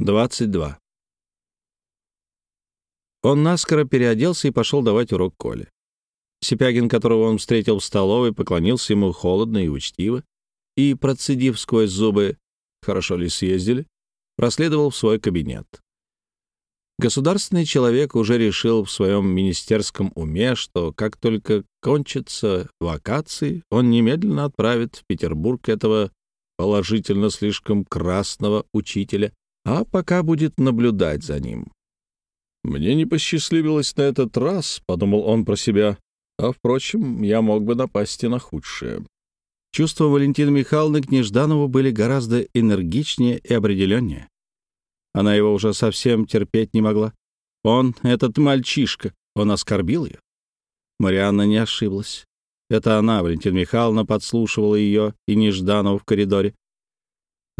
22. Он наскоро переоделся и пошел давать урок Коле. Сипягин, которого он встретил в столовой, поклонился ему холодно и учтиво и, процедив сквозь зубы «хорошо ли съездили?», проследовал в свой кабинет. Государственный человек уже решил в своем министерском уме, что как только кончатся вакации, он немедленно отправит в Петербург этого положительно слишком красного учителя, а пока будет наблюдать за ним. «Мне не посчастливилось на этот раз», — подумал он про себя, «а, впрочем, я мог бы напасть и на худшее». Чувства Валентины Михайловны к были гораздо энергичнее и определеннее. Она его уже совсем терпеть не могла. Он, этот мальчишка, он оскорбил ее. Марианна не ошиблась. Это она, Валентина Михайловна, подслушивала ее и Нежданова в коридоре.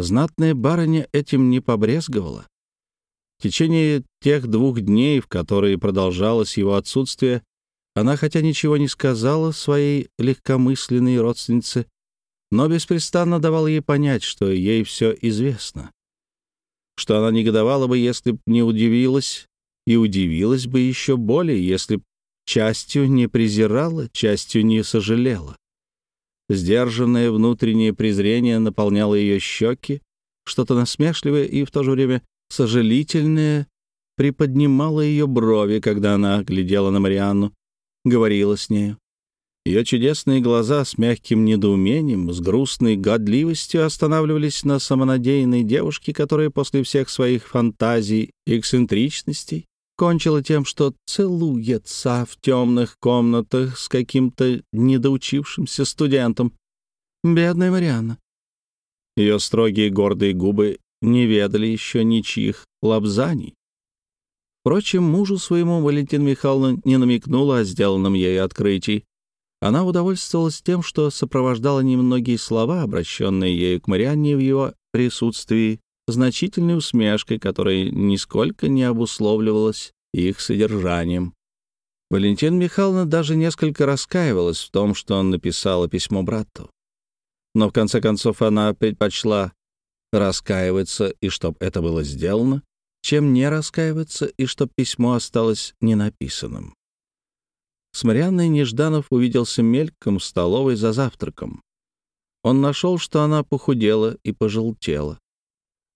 Знатная барыня этим не побрезговала. В течение тех двух дней, в которые продолжалось его отсутствие, она, хотя ничего не сказала своей легкомысленной родственнице, но беспрестанно давала ей понять, что ей все известно, что она негодовала бы, если б не удивилась, и удивилась бы еще более, если б частью не презирала, частью не сожалела. Сдержанное внутреннее презрение наполняло ее щеки, что-то насмешливое и в то же время сожалительное приподнимало ее брови, когда она глядела на Марианну, говорила с нею. Ее чудесные глаза с мягким недоумением, с грустной годливостью останавливались на самонадеянной девушке, которая после всех своих фантазий и эксцентричностей кончила тем, что целуется в темных комнатах с каким-то недоучившимся студентом. Бедная Марианна. Ее строгие гордые губы не ведали еще ничьих лапзаний. Впрочем, мужу своему Валентина Михайловна не намекнула о сделанном ей открытии. Она удовольствовалась тем, что сопровождала немногие слова, обращенные ею к Марианне в его присутствии, значительной усмешкой, которая нисколько не обусловливалась их содержанием. Валентина Михайловна даже несколько раскаивалась в том, что он написала письмо брату. Но в конце концов она предпочла раскаиваться, и чтоб это было сделано, чем не раскаиваться, и чтоб письмо осталось ненаписанным. С Марианной Нежданов увиделся мельком в столовой за завтраком. Он нашел, что она похудела и пожелтела.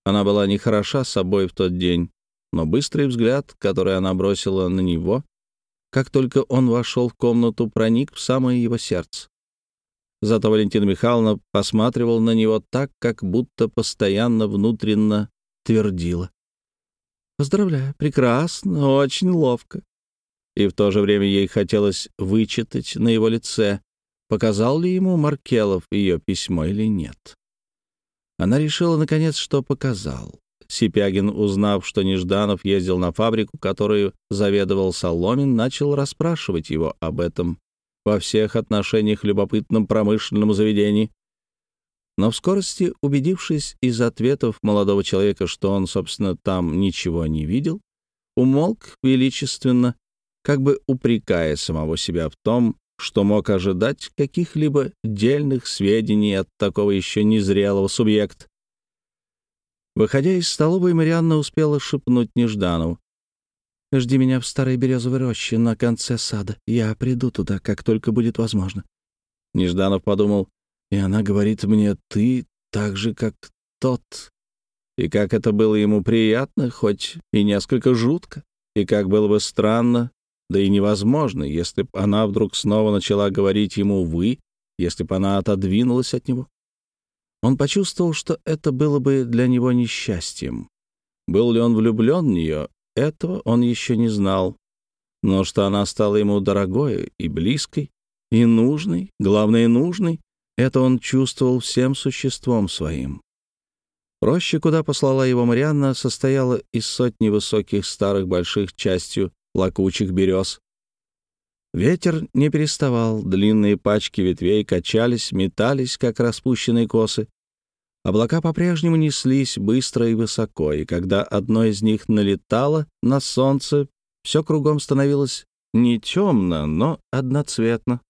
Она была нехороша собой в тот день, но быстрый взгляд, который она бросила на него, как только он вошел в комнату, проник в самое его сердце. Зато Валентина Михайловна посматривала на него так, как будто постоянно внутренно твердила. «Поздравляю, прекрасно, очень ловко». И в то же время ей хотелось вычитать на его лице, показал ли ему Маркелов ее письмо или нет. Она решила, наконец, что показал. Сипягин, узнав, что Нежданов ездил на фабрику, которую заведовал Соломин, начал расспрашивать его об этом во всех отношениях любопытном промышленном заведении. Но в скорости, убедившись из ответов молодого человека, что он, собственно, там ничего не видел, умолк величественно, как бы упрекая самого себя в том, что мог ожидать каких-либо дельных сведений от такого еще незрелого субъекта. Выходя из столовой, Марианна успела шепнуть Нежданову. «Жди меня в старой березовой роще на конце сада. Я приду туда, как только будет возможно». Нежданов подумал, и она говорит мне «ты» так же, как тот. И как это было ему приятно, хоть и несколько жутко, и как было бы странно, да и невозможно, если бы она вдруг снова начала говорить ему «вы», если бы она отодвинулась от него. Он почувствовал, что это было бы для него несчастьем. Был ли он влюблен в нее, этого он еще не знал. Но что она стала ему дорогой и близкой, и нужной, главное, нужной, это он чувствовал всем существом своим. Роща, куда послала его Марианна, состояла из сотни высоких старых больших частью лакучих берез. Ветер не переставал, длинные пачки ветвей качались, метались, как распущенные косы. Облака по-прежнему неслись быстро и высоко, и когда одно из них налетало на солнце, все кругом становилось не темно, но одноцветно.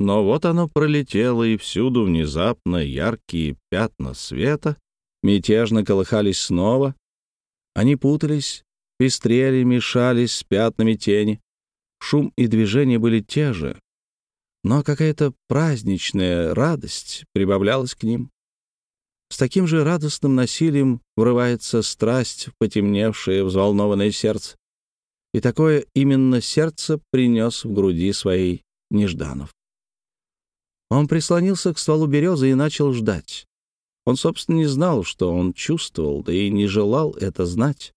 Но вот оно пролетело, и всюду внезапно яркие пятна света мятежно колыхались снова, Они путались, пестрели, мешались с пятнами тени. Шум и движение были те же, но какая-то праздничная радость прибавлялась к ним. С таким же радостным насилием врывается страсть в потемневшее, взволнованное сердце. И такое именно сердце принес в груди своей Нежданов. Он прислонился к стволу березы и начал ждать. Он, собственно, не знал, что он чувствовал, да и не желал это знать.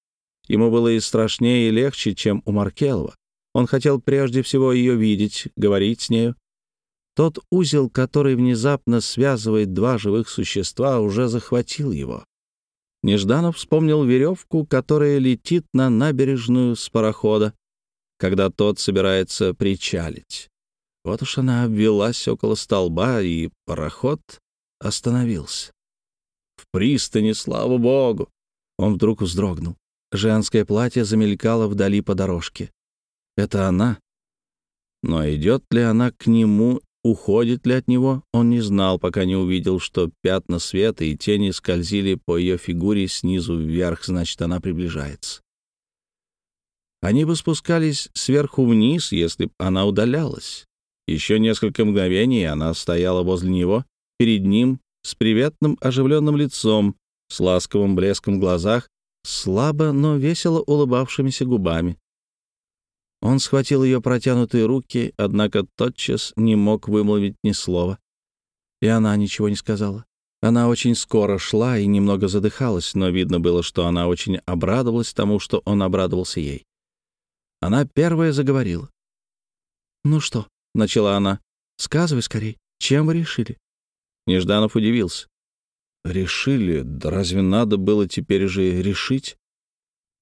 Ему было и страшнее, и легче, чем у Маркелова. Он хотел прежде всего ее видеть, говорить с нею. Тот узел, который внезапно связывает два живых существа, уже захватил его. Нежданов вспомнил веревку, которая летит на набережную с парохода, когда тот собирается причалить. Вот уж она обвелась около столба, и пароход остановился. В пристани, слава богу! Он вдруг вздрогнул. Женское платье замелькало вдали по дорожке. Это она. Но идет ли она к нему, уходит ли от него, он не знал, пока не увидел, что пятна света и тени скользили по ее фигуре снизу вверх, значит, она приближается. Они бы спускались сверху вниз, если б она удалялась. Еще несколько мгновений она стояла возле него, перед ним, с приветным оживленным лицом, с ласковым блеском в глазах, слабо, но весело улыбавшимися губами. Он схватил ее протянутые руки, однако тотчас не мог вымолвить ни слова. И она ничего не сказала. Она очень скоро шла и немного задыхалась, но видно было, что она очень обрадовалась тому, что он обрадовался ей. Она первая заговорила. «Ну что, — начала она. «Сказывай скорей, чем вы решили?» Нежданов удивился. «Решили? Да разве надо было теперь же решить?»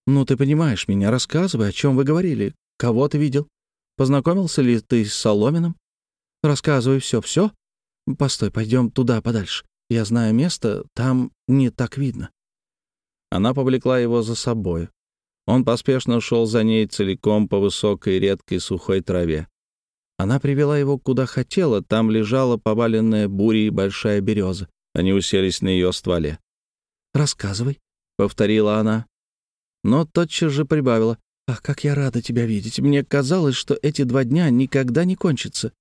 «Ну, ты понимаешь меня, рассказывай, о чем вы говорили. Кого ты видел? Познакомился ли ты с Соломиным? Рассказывай все, все. Постой, пойдем туда подальше. Я знаю место, там не так видно». Она повлекла его за собой. Он поспешно шел за ней целиком по высокой редкой сухой траве. Она привела его куда хотела, там лежала поваленная бурей большая береза. Они уселись на ее стволе. «Рассказывай», — повторила она. Но тотчас же прибавила. «Ах, как я рада тебя видеть. Мне казалось, что эти два дня никогда не кончатся.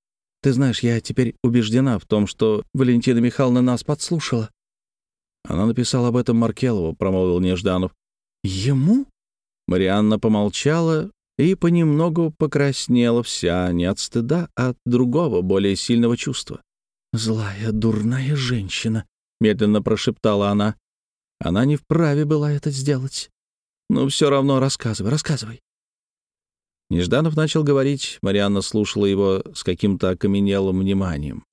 Ты знаешь, я теперь убеждена в том, что Валентина Михайловна нас подслушала». Она написала об этом Маркелову, промолвил Нежданов. «Ему?» Марианна помолчала, и понемногу покраснела вся не от стыда, а от другого, более сильного чувства. «Злая, дурная женщина», — медленно прошептала она. Она не вправе была это сделать. «Ну, все равно рассказывай, рассказывай». Нежданов начал говорить, Марианна слушала его с каким-то окаменелым вниманием.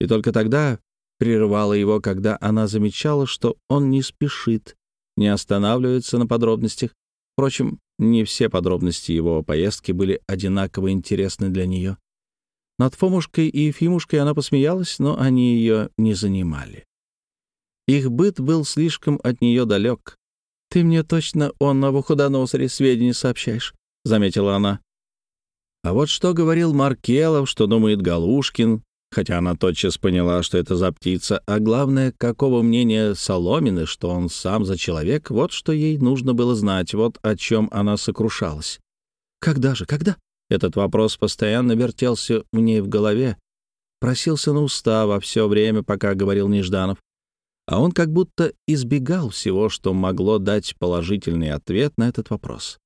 И только тогда прерывала его, когда она замечала, что он не спешит, не останавливается на подробностях. Впрочем, не все подробности его поездки были одинаково интересны для нее. Над Фомушкой и Ефимушкой она посмеялась, но они ее не занимали. Их быт был слишком от нее далек. «Ты мне точно о Навуходоносоре сведения сообщаешь», — заметила она. А вот что говорил Маркелов, что думает Галушкин, хотя она тотчас поняла, что это за птица, а главное, какого мнения Соломины, что он сам за человек, вот что ей нужно было знать, вот о чем она сокрушалась. «Когда же, когда?» Этот вопрос постоянно вертелся у ней в голове, просился на уста во все время, пока говорил Нежданов. А он как будто избегал всего, что могло дать положительный ответ на этот вопрос.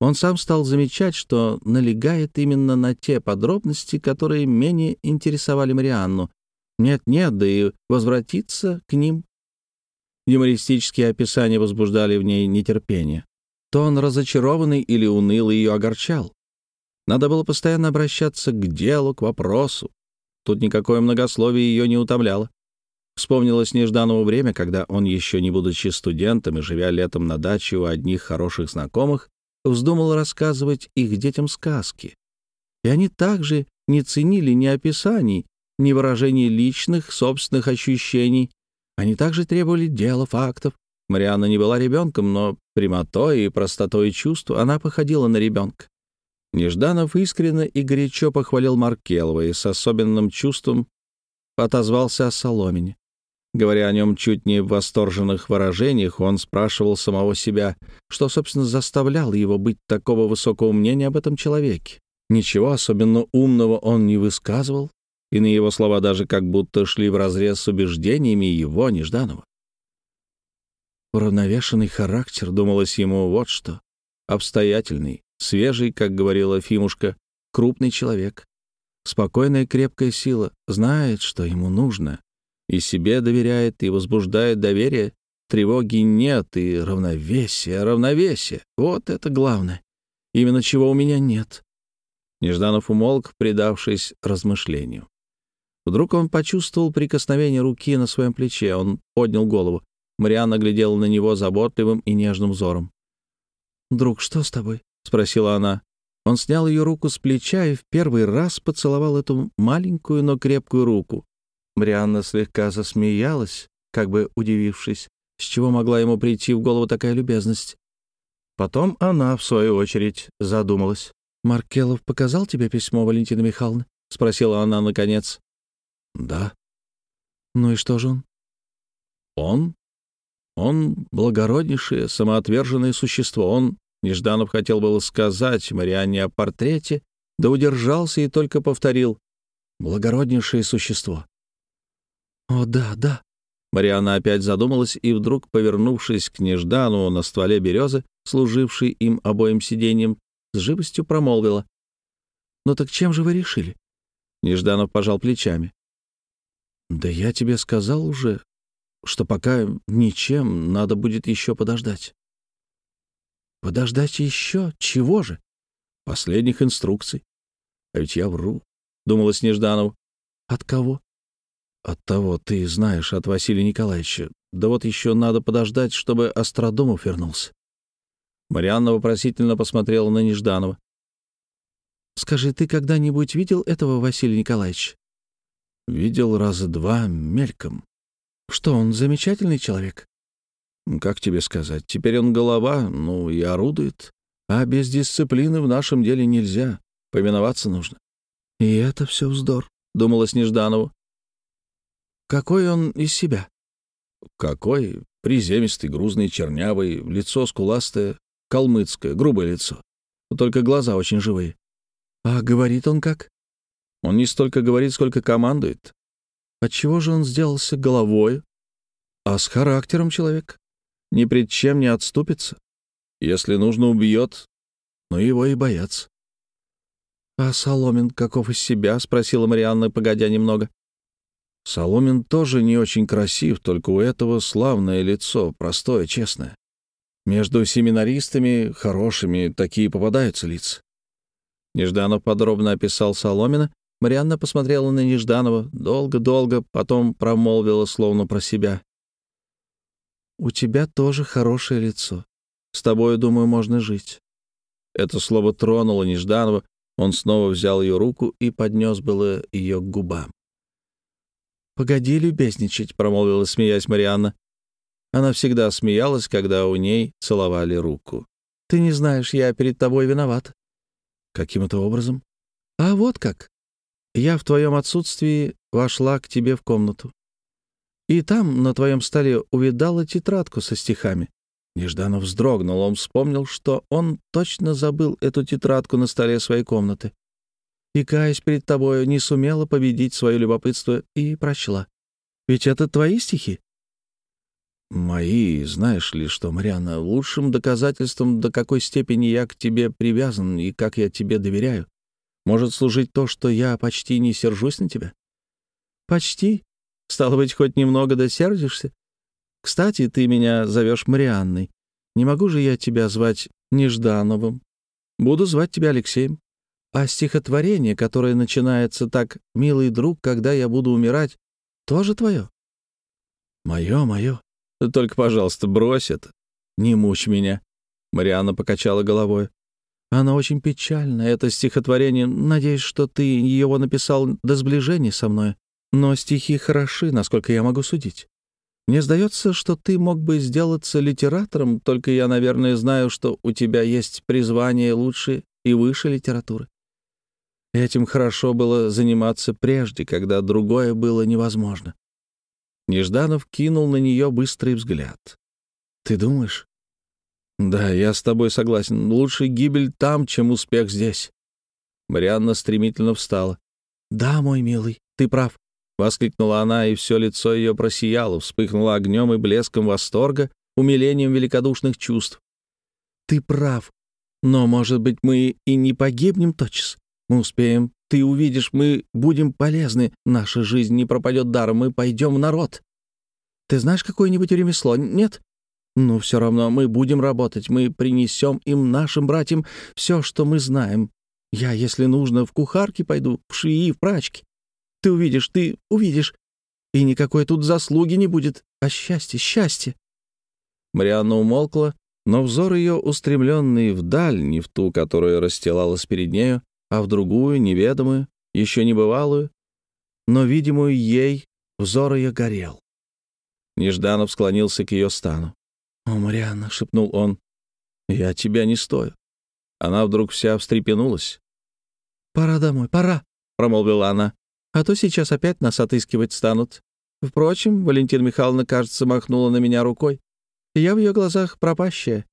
Он сам стал замечать, что налегает именно на те подробности, которые менее интересовали Марианну. Нет-нет, да и возвратиться к ним. Юмористические описания возбуждали в ней нетерпение. То он разочарованный или унылый ее огорчал. Надо было постоянно обращаться к делу, к вопросу. Тут никакое многословие ее не утомляло. Вспомнилось нежданного время, когда он, еще не будучи студентом и живя летом на даче у одних хороших знакомых, вздумал рассказывать их детям сказки. И они также не ценили ни описаний, ни выражений личных, собственных ощущений. Они также требовали дела, фактов. Марианна не была ребенком, но прямотой и простотой чувств она походила на ребенка. Нежданов искренне и горячо похвалил Маркелова и с особенным чувством отозвался о Соломине. Говоря о нем чуть не в восторженных выражениях, он спрашивал самого себя, что, собственно, заставляло его быть такого высокого мнения об этом человеке. Ничего особенно умного он не высказывал, и на его слова даже как будто шли вразрез с убеждениями его, Нежданова. Уравновешенный характер, думалось ему, вот что. Обстоятельный, свежий, как говорила Фимушка, крупный человек. Спокойная крепкая сила, знает, что ему нужно, и себе доверяет, и возбуждает доверие. Тревоги нет, и равновесие, равновесие. Вот это главное. Именно чего у меня нет. Нежданов умолк, предавшись размышлению. Вдруг он почувствовал прикосновение руки на своем плече. Он поднял голову. Марианна глядела на него заботливым и нежным взором. «Друг, что с тобой?» — спросила она. Он снял ее руку с плеча и в первый раз поцеловал эту маленькую, но крепкую руку. Марианна слегка засмеялась, как бы удивившись, с чего могла ему прийти в голову такая любезность. Потом она, в свою очередь, задумалась. «Маркелов показал тебе письмо, Валентина Михайловна?» — спросила она наконец. «Да». «Ну и что же он?» «Он? Он благороднейшее, самоотверженное существо. Он...» Нежданов хотел было сказать Марианне о портрете, да удержался и только повторил. «Благороднейшее существо». «О, да, да». Марианна опять задумалась и вдруг, повернувшись к Неждану на стволе березы, служившей им обоим сиденьем, с живостью промолвила. «Ну так чем же вы решили?» Нежданов пожал плечами. «Да я тебе сказал уже, что пока ничем, надо будет еще подождать». «Подождать еще? Чего же?» «Последних инструкций. А ведь я вру», — думала Снежданов. «От кого?» «От того, ты знаешь, от Василия Николаевича. Да вот еще надо подождать, чтобы Остродомов вернулся». Марианна вопросительно посмотрела на Нежданова. «Скажи, ты когда-нибудь видел этого Василия Николаевича?» «Видел раза два, мельком». «Что, он замечательный человек?» «Как тебе сказать? Теперь он голова, ну, и орудует. А без дисциплины в нашем деле нельзя. Повиноваться нужно». «И это все вздор», — думала Снежданова. «Какой он из себя?» «Какой? Приземистый, грузный, чернявый, лицо скуластое, калмыцкое, грубое лицо. Только глаза очень живые. А говорит он как? Он не столько говорит, сколько командует. Отчего же он сделался головой? А с характером человек. Ни пред чем не отступится. Если нужно, убьет, но его и боятся. «А Соломин каков из себя?» — спросила Марианна, погодя немного. Соломин тоже не очень красив, только у этого славное лицо, простое, честное. Между семинаристами хорошими такие попадаются лица. Нежданов подробно описал Соломина. Марианна посмотрела на Нежданова долго-долго, потом промолвила словно про себя. «У тебя тоже хорошее лицо. С тобой, думаю, можно жить». Это слово тронуло Нежданова. Он снова взял ее руку и поднес было ее к губам. «Погоди любезничать», — промолвила, смеясь Марианна. Она всегда смеялась, когда у ней целовали руку. «Ты не знаешь, я перед тобой виноват». «Каким это образом?» «А вот как. Я в твоем отсутствии вошла к тебе в комнату. И там, на твоем столе, увидала тетрадку со стихами. Нежданов вздрогнул, он вспомнил, что он точно забыл эту тетрадку на столе своей комнаты. И, каясь перед тобою, не сумела победить свое любопытство и прочла. Ведь это твои стихи? Мои, знаешь ли что, Марианна, лучшим доказательством, до какой степени я к тебе привязан и как я тебе доверяю, может служить то, что я почти не сержусь на тебя. Почти? Стало быть, хоть немного досердишься? Кстати, ты меня зовешь Марианной. Не могу же я тебя звать Неждановым. Буду звать тебя Алексеем. А стихотворение, которое начинается так «Милый друг, когда я буду умирать», тоже твое? Мое, мое. Только, пожалуйста, брось это. Не мучь меня. Марианна покачала головой. Оно очень печально, это стихотворение. Надеюсь, что ты его написал до сближения со мной. Но стихи хороши, насколько я могу судить. Мне сдается, что ты мог бы сделаться литератором, только я, наверное, знаю, что у тебя есть призвание лучше и выше литературы. Этим хорошо было заниматься прежде, когда другое было невозможно. Нежданов кинул на нее быстрый взгляд. «Ты думаешь?» «Да, я с тобой согласен. Лучше гибель там, чем успех здесь». Марианна стремительно встала. «Да, мой милый, ты прав», — воскликнула она, и все лицо ее просияло, вспыхнуло огнем и блеском восторга, умилением великодушных чувств. «Ты прав. Но, может быть, мы и не погибнем тотчас. Мы успеем. Ты увидишь, мы будем полезны. Наша жизнь не пропадет даром. Мы пойдем в народ. Ты знаешь какое-нибудь ремесло? Нет? Ну, все равно мы будем работать. Мы принесем им, нашим братьям, все, что мы знаем. Я, если нужно, в кухарке пойду, в швеи, в прачки. Ты увидишь, ты увидишь. И никакой тут заслуги не будет, а счастье, счастье. Марианна умолкла, но взор ее, устремленный вдаль, не в ту, которая расстилалась перед нею, а в другую, неведомую, еще не бывалую, но видимую ей, взор ее горел. Нежданов склонился к ее стану. «О, Марианна!» — шепнул он. «Я тебя не стою». Она вдруг вся встрепенулась. «Пора домой, пора!» — промолвила она. «А то сейчас опять нас отыскивать станут. Впрочем, Валентина Михайловна, кажется, махнула на меня рукой. Я в ее глазах пропащая».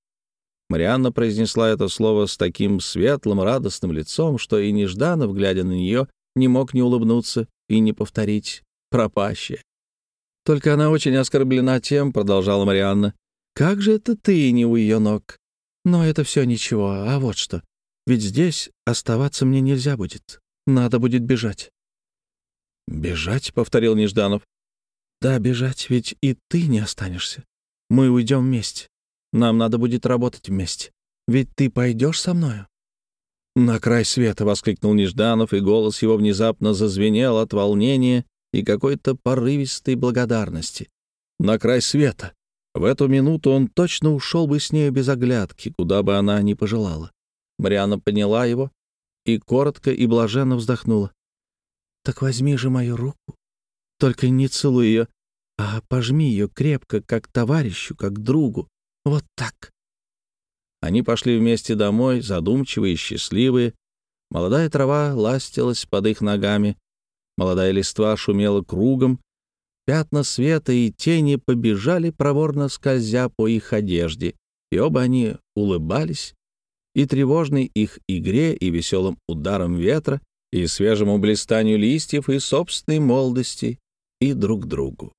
Марианна произнесла это слово с таким светлым, радостным лицом, что и Нежданов, глядя на нее, не мог не улыбнуться и не повторить «пропащая». «Только она очень оскорблена тем», — продолжала Марианна. «Как же это ты не у ее ног? Но это все ничего, а вот что. Ведь здесь оставаться мне нельзя будет. Надо будет бежать». «Бежать?» — повторил Нежданов. «Да, бежать, ведь и ты не останешься. Мы уйдем вместе. Нам надо будет работать вместе. Ведь ты пойдешь со мною?» «На край света!» — воскликнул Нежданов, и голос его внезапно зазвенел от волнения и какой-то порывистой благодарности. «На край света!» В эту минуту он точно ушел бы с нею без оглядки, куда бы она ни пожелала. Мариана поняла его и коротко и блаженно вздохнула. «Так возьми же мою руку, только не целуй ее, а пожми ее крепко, как товарищу, как другу. Вот так. Они пошли вместе домой, задумчивые счастливые. Молодая трава ластилась под их ногами. Молодая листва шумела кругом. Пятна света и тени побежали, проворно скользя по их одежде. И оба они улыбались. И тревожной их игре, и веселым ударом ветра, и свежему блистанию листьев, и собственной молодости, и друг другу.